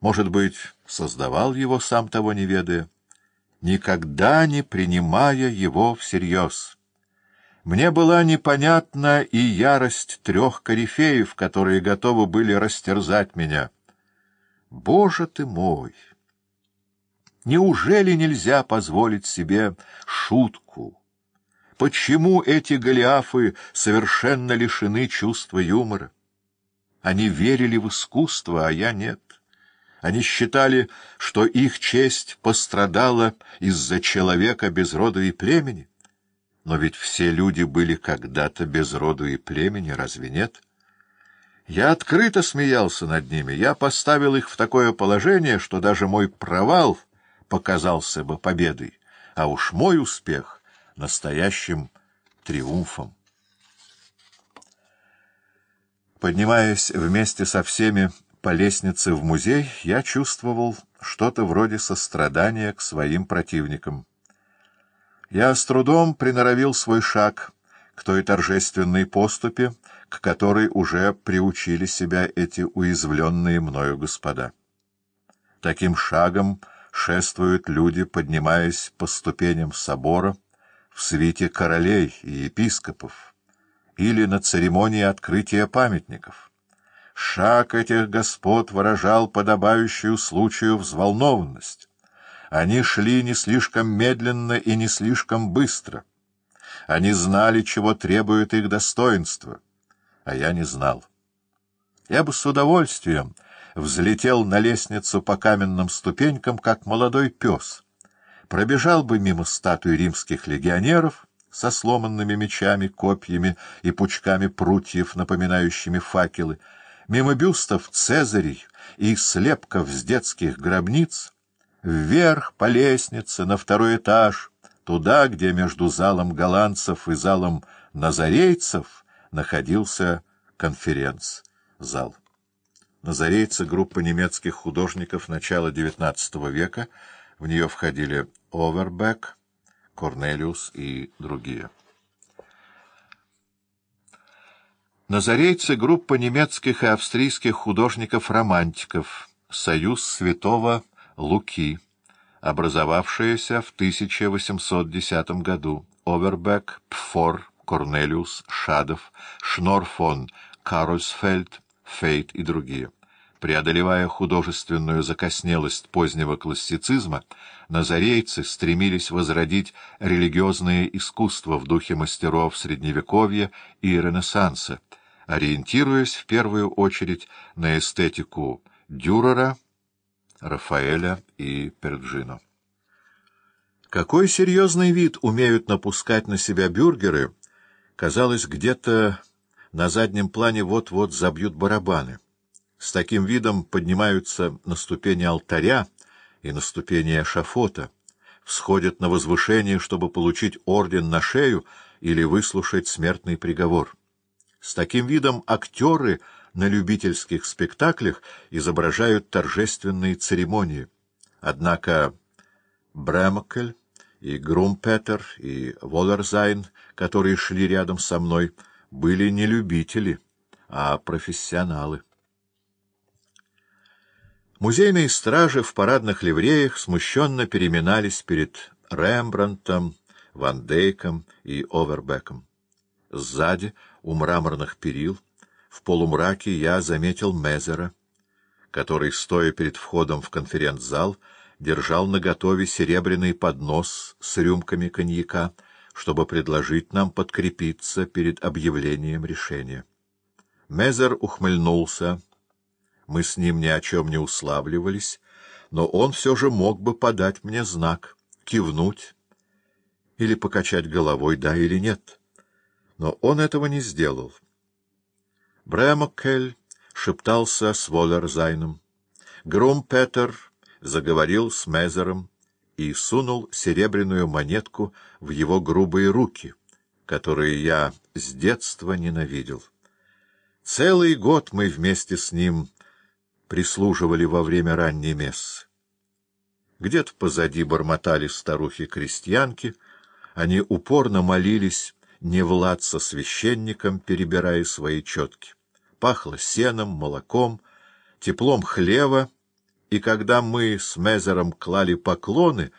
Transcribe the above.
может быть, создавал его, сам того не ведая, никогда не принимая его всерьез. Мне была непонятна и ярость трех корифеев, которые готовы были растерзать меня. Боже ты мой! Неужели нельзя позволить себе шутку? Почему эти голиафы совершенно лишены чувства юмора? Они верили в искусство, а я нет. Они считали, что их честь пострадала из-за человека без рода и племени. Но ведь все люди были когда-то без роду и племени, разве нет? Я открыто смеялся над ними, я поставил их в такое положение, что даже мой провал показался бы победой, а уж мой успех — настоящим триумфом. Поднимаясь вместе со всеми по лестнице в музей, я чувствовал что-то вроде сострадания к своим противникам. Я с трудом приноровил свой шаг к той торжественной поступе, к которой уже приучили себя эти уязвленные мною господа. Таким шагом шествуют люди, поднимаясь по ступеням собора в свите королей и епископов или на церемонии открытия памятников. Шаг этих господ выражал подобающую случаю взволнованность. Они шли не слишком медленно и не слишком быстро. Они знали, чего требует их достоинство, а я не знал. Я бы с удовольствием взлетел на лестницу по каменным ступенькам, как молодой пес, пробежал бы мимо статуи римских легионеров — со сломанными мечами, копьями и пучками прутьев, напоминающими факелы, мимо бюстов Цезарей и слепков с детских гробниц, вверх по лестнице на второй этаж, туда, где между залом голландцев и залом назарейцев находился конференц-зал. Назарейцы — группа немецких художников начала XIX века, в нее входили Овербек, Корнелиус и другие. Назарейцы — группа немецких и австрийских художников-романтиков, союз святого Луки, образовавшаяся в 1810 году. Овербек, Пфор, Корнелиус, Шадов, Шнорфон, Карольсфельд, Фейт и другие. Преодолевая художественную закоснелость позднего классицизма, назарейцы стремились возродить религиозное искусство в духе мастеров Средневековья и Ренессанса, ориентируясь в первую очередь на эстетику Дюрера, Рафаэля и Перджино. Какой серьезный вид умеют напускать на себя бюргеры, казалось, где-то на заднем плане вот-вот забьют барабаны с таким видом поднимаются на ступени алтаря и на ступени эшафота, всходят на возвышение, чтобы получить орден на шею или выслушать смертный приговор. С таким видом актеры на любительских спектаклях изображают торжественные церемонии. Однако Бремокель и Грумпетер и Волерзайн, которые шли рядом со мной, были не любители, а профессионалы. Музейные стражи в парадных ливреях смущенно переминались перед Рембрандтом, Ван Дейком и Овербеком. Сзади, у мраморных перил, в полумраке я заметил Мезера, который, стоя перед входом в конференц-зал, держал наготове серебряный поднос с рюмками коньяка, чтобы предложить нам подкрепиться перед объявлением решения. Мезер ухмыльнулся, мы с ним ни о чем не уславливались, но он все же мог бы подать мне знак, кивнуть или покачать головой «да» или «нет». Но он этого не сделал. Бремокель шептался с Волерзайном. Грумпетер заговорил с Мезером и сунул серебряную монетку в его грубые руки, которые я с детства ненавидел. Целый год мы вместе с ним прислуживали во время ранней мессы. Где-то позади бормотали старухи-крестьянки, они упорно молились не влад со священником, перебирая свои четки. Пахло сеном, молоком, теплом хлева и когда мы с Мезером клали поклоны,